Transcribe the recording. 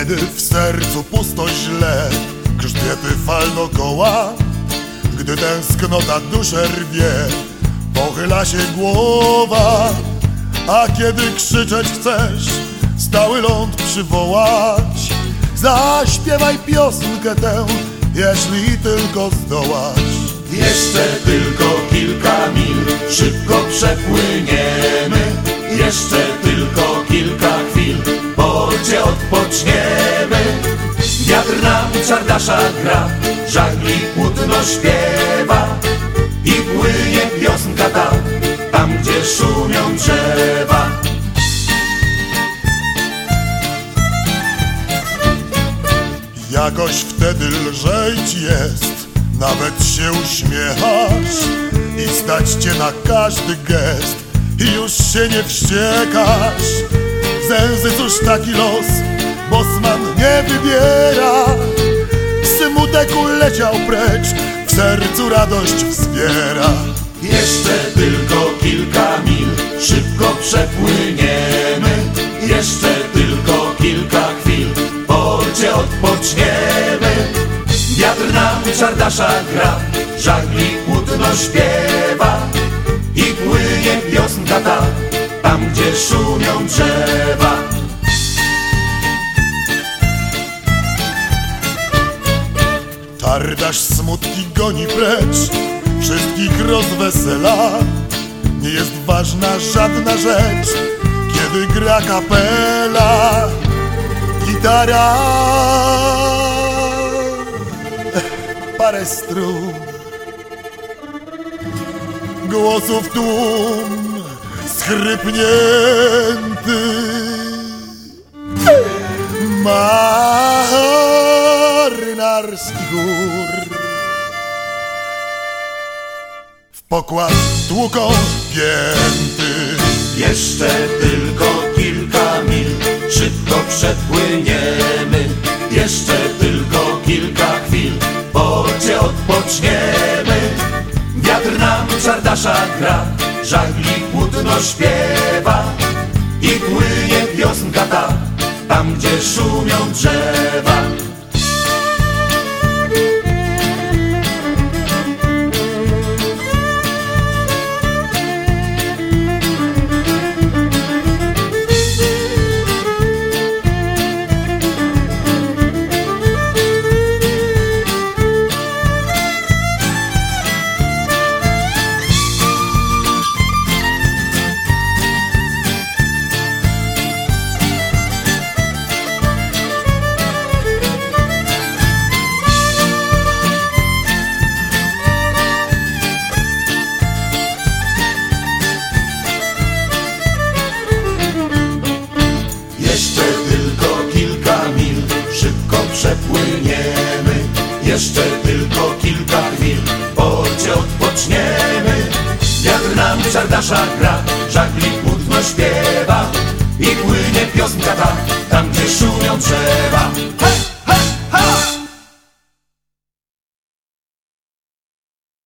Kiedy w sercu pusto źle Grzbiety fal dokoła Gdy tęsknota duszę rwie Pochyla się głowa. A kiedy krzyczeć chcesz Stały ląd przywołać. Zaśpiewaj piosenkę tę Jeśli tylko zdołasz. Jeszcze tylko kilka mil, szybko przepłyniemy. Porcie odpoczniemy. Wiatr nam czardasza gra, żagli płótno śpiewa. I płynie piosenka ta, tam gdzie szumią drzewa. Jakoś wtedy lżej ci jest Nawet się uśmiechasz I stać cię na każdy gest I już się nie wściekasz Zęzy cóż taki los Bosman nie wybiera Smutek uleciał precz W sercu radość wzbiera Jeszcze tylko kilka mil, szybko przepłyniemy. Jeszcze tylko kilka chwil, w porcie odpoczniemy. Wiatr nam czardasza gra, żagli płótno śpiewa. I płynie piosenka ta, tam gdzie szumią drzewa. Tardasz smutki goni precz Wszystkich rozwesela. Nie jest ważna żadna rzecz Kiedy gra kapela. Gitara. Parę strun Głosów tłum Schrypnięty gór. W pokład tłuką pięty, Jeszcze tylko kilka mil, szybko przepłyniemy. Jeszcze tylko kilka chwil, w porcie odpoczniemy. Wiatr nam czardasza gra, żagli płótno śpiewa. I płynie piosenka ta, tam gdzie szumią drzewa. Jeszcze tylko kilka chwil, w odpoczniemy. Wiatr nam czardasza gra, żagli płótno śpiewa. I płynie piosenka ta, tam gdzie szumią drzewa.